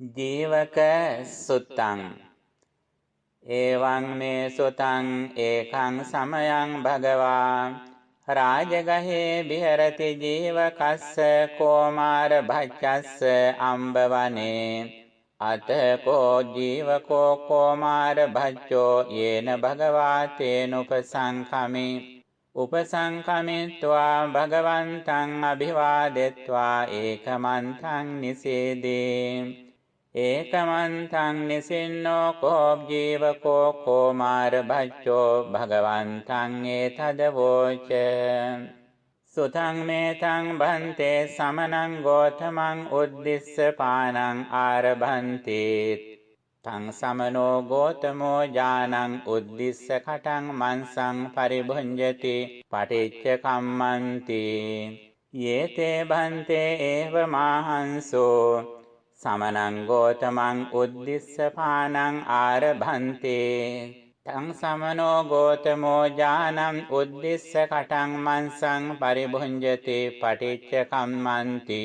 ජීවක සුත්තං। එවං මේ සුතං ඒකං සමයං භගවා। රාජගහේ විහෙරති ජීවකස්ස කෝමාර භච්චස්ස අම්බවනේ। අතකෝ ජීවකෝ කෝමාර භච්චෝ යේන භගවා තේනුපසංකමි උපසංකමිත්වා භගවන්තං අභිවාදෙත්වා ඒකමන්තං නිසේදී। ඒකමන්තං නිසින්නෝ කෝබ් ජීවකෝ කෝමාර භච්චෝ භගවන්තං ඒතදවෝච. සුතං මේතං බන්තේ සමනං ගෝතමං උද්දිස්ස පානං ආරභන්ති තං සමනෝ ගෝතමෝ ඥානං උද්දිස්ස කටං මන්සං පරිභුඤ්ජති පටිච්ච කම්මන්ති. යේතේ බන්තේ ඒව මාහංසෝ සමනං ගෝතමං උද්දිස්ස පානං ආරභන්තේ තං සමනෝ ගෝතමෝ ඥානං උද්දිස්ස කටං මන්සං පරිභුඤ්ජති පටිච්ච කම්මන්ති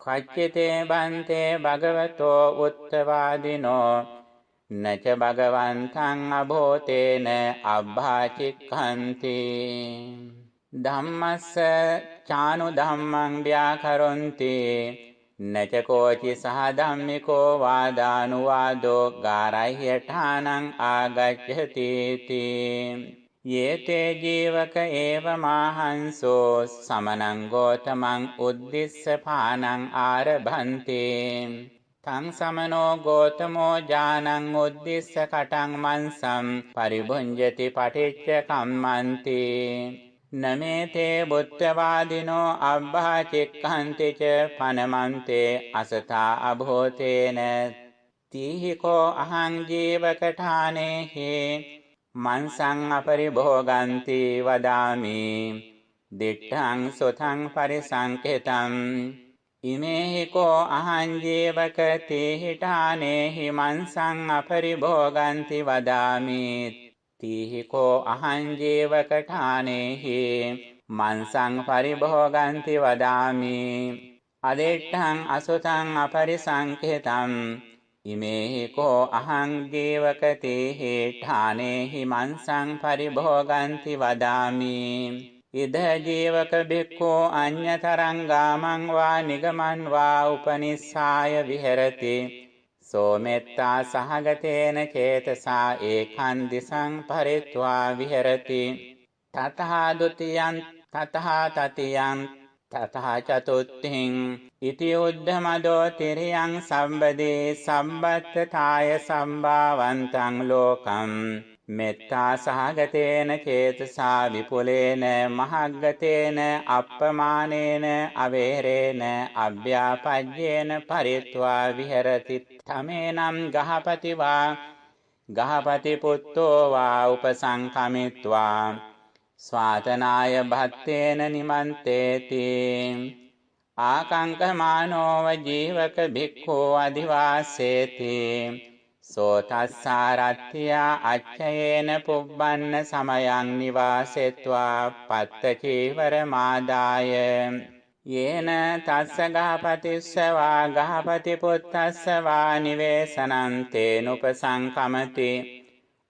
කච්චිතේ බන්තේ භගවතෝ උත්තවාදිනෝ නච භගවන්තං අභෝතේන අබ්භාචික්ඛන්ති ධම්මස්ස චානු ධම්මං ව්‍යාකරොන්ති නචකෝචි සහ ධම්මිකෝ වාදානුවාදෝ ගාරහ්‍යඨානං ආගච්ඡති යේතේ ජීවක ඒව මාහංසෝ සමනං ගෝතමං උද්දිස්ස පානං ආරභන්ති. තං සමනෝ ගෝතමෝ ඥානං උද්දිස්ස කටං මන්සම් පරිභුඤ්ජති පටිච්ච කම්මන්ති. නමේතේ බුද්ධවාදිනෝ අබ්බා චික්ඛන්ති ච පනමන්තේ අසතා අභෝතේන තීහිකෝ අහං ජීවකඨානේහි මන්සං අපරිභෝගಂತಿ වදාමි දිට්ඨං සොතං පරිසංකේතං ඉමේහිකෝ අහං ජීවක තීහිඨානේහි මන්සං අපරිභෝගಂತಿ වදාමි තීහිකෝ අහං ජීවකඨානේහි මන්සං පරිභෝගಂತಿ වදාමි. අදෙට්ඨං අසුතං අපරිසංකේතං ඉමේහි කෝ අහං ජීවකතේහි ඨානේහි මන්සං පරිභෝගಂತಿ වදාමි. ඉද ජීවක බික්ඛෝ අඤ්‍යතරං ගාමං වා නිගමන් වා උපනිස්සාය විහෙරති. සෝමෙත්තා සහගතේන චේතසා ඒකන් දිසං පරිත්වා විහෙරති. තතහා ဒ ුතියං තතහා තතියං තතහා චතුත්ථින්. ඉති උද්ධමදෝ තිරියං සම්බදේ සම්බත්තතාය සම්භාවන්තං ලෝකම්. මෙත්තා සහගතේන චේතසා විපුලේන මහග්ගතේන අප්පමානේන අවේරේන අභ්‍යාපජ්ජේන පරිත්වා විහෙරති තමේනම් ගහපතිවා ගහපති පුත්තෝ වා උපසංකමිත්වා. ස්වාතනාය භත්තේන නිමන්තේති. ආකංකමානෝව ජීවක භික්ඛෝ අදිවාසේති සෝතස්සාරත්තියා අච්චයේන පුබ්බන්න සමයං නිවාසෙත්වා පත්ත චීවර මාදාය. යේන තස්ස ගහපතිස්සවා ගහපති පුත්තස්සවා නිවේසනං තේනුපසංකමති.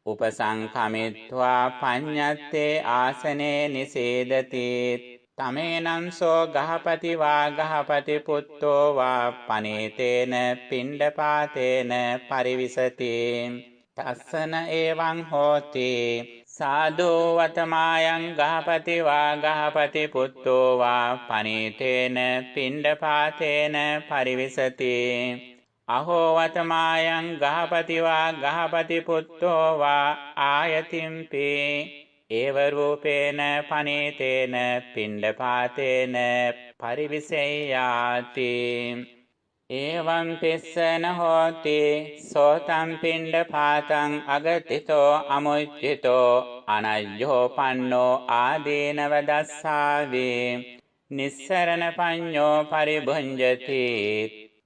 උපසංකමිත්වා පඤ්ඤත්තේ ආසනේ නිසේදති. තමේනං සෝ ගහපති වා ගහපති පුත්තෝ වා පනේතේන පිණ්ඩපාතේන පරිවිසති තස්සන එවං හෝති සාදු වතමායන් ගහපති වා ගහපති පුත්තෝ වා පනේතේන පිණ්ඩපාතේන පරිවිසති අහෝ වතමායන් ගහපති වා ගහපති පුත්තෝ වා ආයතිම්පේ ඒව රූපේන පනේතේන පිණ්ඩපාතේන පරිවිසෙය්‍යාති ඒවං පිස්සන හෝති සෝතං පිණ්ඩපාතං අගතිතෝ අමුච්චිතෝ අනජ්ජෝ පන්නෝ ආදීනව දස්සාවේ නිස්සරණ පඤ්ඤෝ පරිභුංජති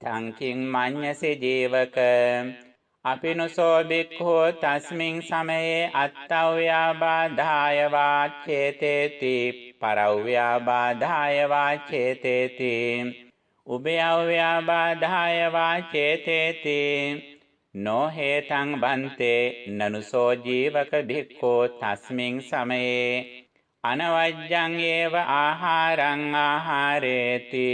තංකින් මඤ්ඤසි ජීවක අපිනුසෝ බික්ඛෝ තස්මින් සමයේ අත්තව්‍යාබාධාය වාච්ඡේතේති පරව්‍යාබාධාය වාච්ඡේතේති උභයව්‍යාබාධාය වාචේතේති නොහේතං බන්තේ නනුසෝ ජීවක භික්ඛෝ තස්මින් සමයේ අනවජ්ජං ඒව ආහාරං ආහාරේති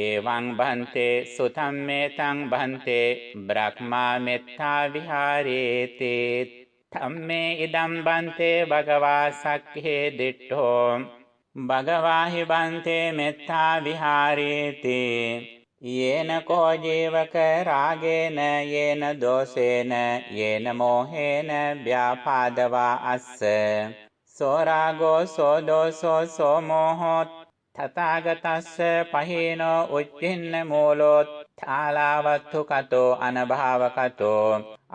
එවං බන්තේ සුතම්මේතං බන්තේ බ්‍රහ්මා මෙත්තා විහාරේති ධම්මේ ඉදම් බන්තේ භගවා සක්ඛේ දිට්ඨෝ භගවාහි බන්තේ මෙත්තා විහාරේති යේන කෝ ජීවක රාගේන යේන දෝෂේන යේන මෝහේන ව්‍යාපාදවා අස්ස සෝ රාගෝ සෝ දෝසෝ සෝ මෝහෝ තථාගතස්ස පහේනෝ උච්චින්න මූලෝ ථාලාවත්තු කතෝ අනභාවකතෝ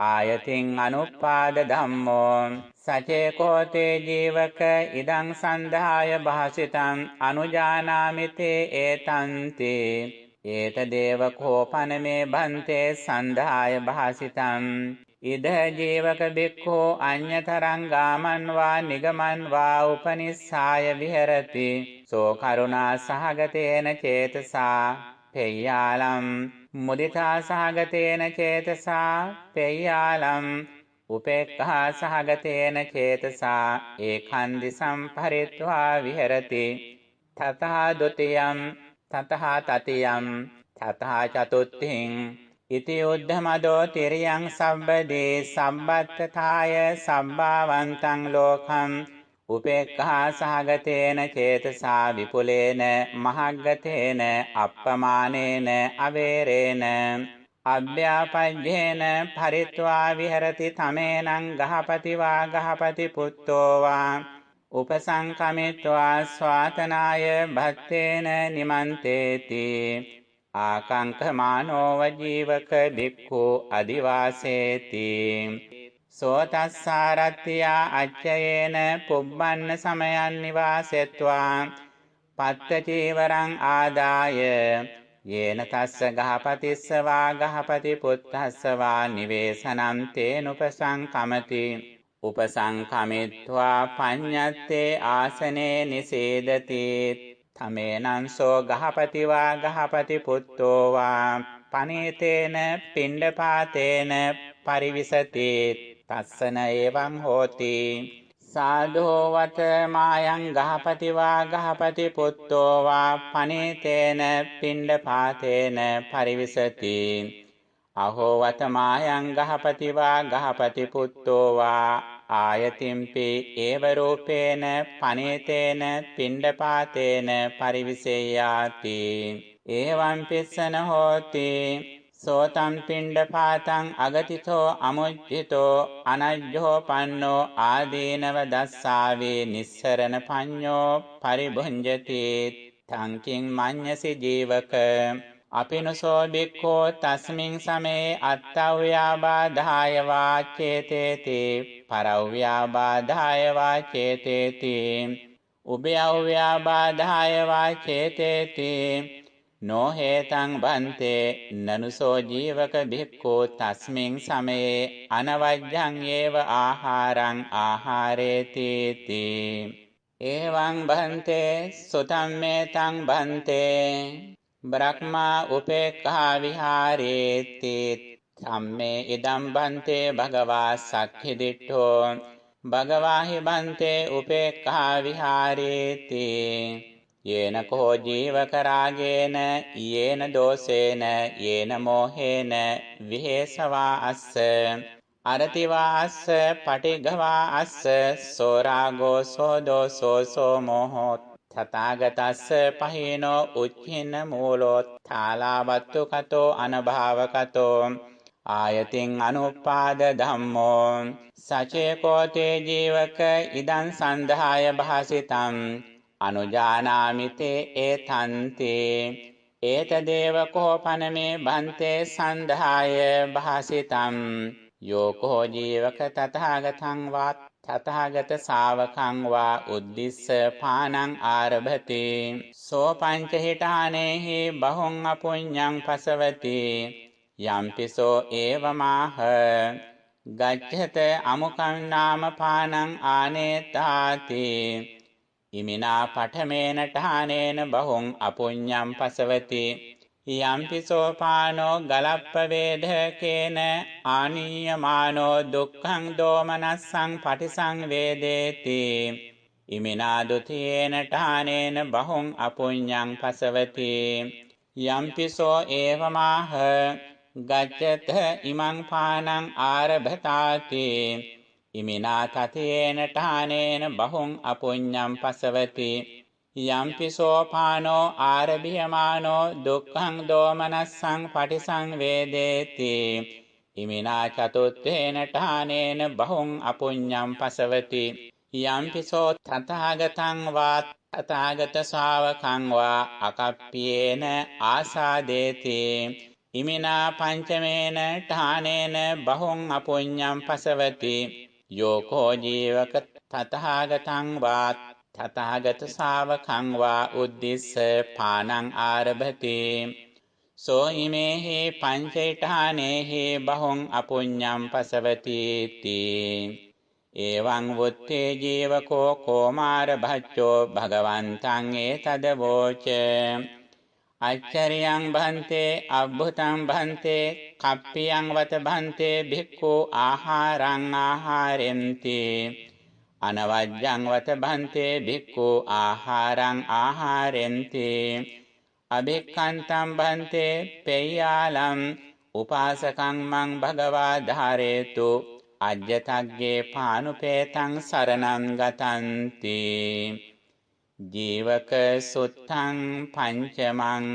ආයතින් අනුපාද ධම්මෝ සචේ කෝතේ ජීවක ඉදං සන්ධාය භාසිතං අනුජානාමිතේ ඒතන්ති ඒත දේව කෝපනමේ බන්තේ සන්ධාය භාසිතං ඉද ජීවක බික්ඛෝ අඤ්‍යතරං ගාමන් වා නිගමන් වා උපනිස්සාය විහෙරති සෝ කරුණා සහගතේන චේතසා පෙය්‍යාලම්. මුදිතා සහගතේන චේතසා පෙය්‍යාලම්. උපේක්ඛා සහගතේන චේතසා ඒකන්දි සම්පරිත්වා විහෙරති. තතහා ဒ ුතියම් තතහා තතියම් තතහා චතුත්ථින්. ඉති උද්ධමදෝ තිරියං සම්බදී සම්බත්තතාය සම්භාවන්තං ලෝකම් උපේක්ඛා සහගතේන චේතසා විපුලේන මහග්ගතේන අප්පමානේන අවේරේන අභ්‍යාපජ්ජේන පරිත්වා විහෙරති තමේනං ගහපති වා ගහපති පුත්තෝ වා උපසංකමිත්වා ස්වාතනාය භත්තේන නිමන්තේති ආකංකමානෝව ජීවක භික්ඛු අදිවාසේති සෝතස්සාරත්තියා අච්චයේන පුබ්බන්න සමයන් නිවාසෙත්වා. පත්ත චීවරං ආදාය. යේන තස්ස ගහපතිස්ස වා ගහපති පුත්තස්ස වා නිවේසනම් තේනුපසංකමති. උපසංකමිත්වා පඤ්ඤත්තේ ආසනේ නිසේදති. තමේනංසෝ ගහපතිවා ගහපති පුත්තෝ වා පනේතේන පිණ්ඩපාතේන පරිවිසති. තස්සන එවං හෝති. සාධෝ වත මායං ගහපතිවා ගහපති පුත්තෝ වා පනේතේන පිණ්ඩපාතේන පරිවිසති. අහෝ වත මායං ගහපතිවා ගහපති පුත්තෝ වා ආයතිම්පි ඒව රූපේන පනේතේන පිණ්ඩපාතේන පරිවිසෙයාති. ඒවං පිස්සන හෝති. සෝතම් පිණ්ඩපාතං අගතිතෝ අමුජ්ජිතෝ අනජ්ජෝ පන්නෝ ආදීනව දස්සාවේ නිස්සරණ පඤ්ඤෝ පරිභුංජති තංකින් මඤ්ඤසි ජීවක අපිනසෝ බික්ඛෝ තස්මින් සමේ අත්තව්‍යාබාධාය වාචේතේති පරව්‍යාබාධාය වාචේතේති උභයව්‍යාබාධාය වාචේතේති නොහේතං බන්තේ නනුසෝ ජීවක භික්ඛෝ තස්මින් සමේ අනවජ්ජං ඒව ආහාරං ආහාරේති එවං බන්තේ සුතම්මේතං බන්තේ බ්‍රහ්මා උපේක්ඛා විහාරේති. සම්මේ ඉදම් බන්තේ භගවා සක්ඛි දිට්ඨෝ භගවාහි බන්තේ උපේක්ඛා විහාරේති. යේන කෝ ජීවක රාගේන යේන දෝසේන යේන මෝහේන විහෙසවා අස්ස අරතිවා අස්ස පටිඝවා අස්ස සෝ රාගෝ සෝ දෝසෝ සෝ මෝහෝ තථාගතස්ස පහේනෝ උච්චින්න මූලෝත්ථාලාවත්තු කතෝ අනභාවකතෝ ආයතින් අනුපාද ධම්මෝ සචේ කෝතේ ජීවක ඉදං සන්ධාය භාසිතං අනුජානාමිතේ ඒතන්තේ. ඒතදේව කෝපනමේ බන්තේ සන්ධාය භාසිතං යෝකෝ ජීවක තථාගතං වත් තථාගත ශාවකං වා උද්දිස්ස පානං ආරභති. සෝ පංච හිතානේහි බහුං අපුඤ්ඤං පසවති. යම්පිසෝ ඒවමාහ ගච්ඡත අමුකං නාම පානං ආනේතාති. ඉමිනා පඨමේන ඨානේන බහුං අපුඤ්ඤං පසවති. යම්පිසෝපානෝ ගලප්ප වේදකේන ආනීයමානෝ දුක්ඛං දෝමනස්සං පටිසංවේදේති ඉමිනා ဒ ුතියේන ඨානේන බහුං අපුඤ්ඤං පසවති. යම්පිසෝ ඒවමාහ ගච්ඡත ඉමං පානං ආරභතාති. ඉමිනා තතේන ඨානේන බහුං අපුඤ්ඤං පසවති. යම්පි සෝපානෝ ආරභියමානෝ දුක්ඛං දෝමනස්සං පටිසංවේදේති ඉමිනා චතුත්ථේන ඨානේන බහුං අපුඤ්ඤං පසවති. යම්පි සෝ තථාගතං වා තථාගත ශාවකං වා අකප්පියේන ආසාදේති. ඉමිනා පංචමේන ඨානේන බහුං අපුඤ්ඤං පසවති. යෝකෝ ජීවක තථාගතං වා තථාගත ශාවකං වා උද්දිස්ස පානං ආරභති. සෝ ඉමේහි පංචෛඨානේහි බහුං අපුඤ්ඤං පසවති තී. එවං වුත්තේ ජීවකෝ කෝමාර භච්චෝ භගවන්තං ඒතද වෝච. අච්චරියං භන්තේ අබ්බුතං භන්තේ කප්පියං වත භන්තේ භික්ඛු ආහාරං ආහාරෙන්ති. අනවජ්ජං වත භන්තේ භික්ඛු ආහාරං ආහාරෙන්ති. අභික්ඛන්තං භන්තේ පෙය්‍යාලම් උපාසකං මං භගවා ධාරේතු අජ්ජතග්ගේ පානුපේතං සරණං ගතන්ති. ජීවක සුත්තං පංචමං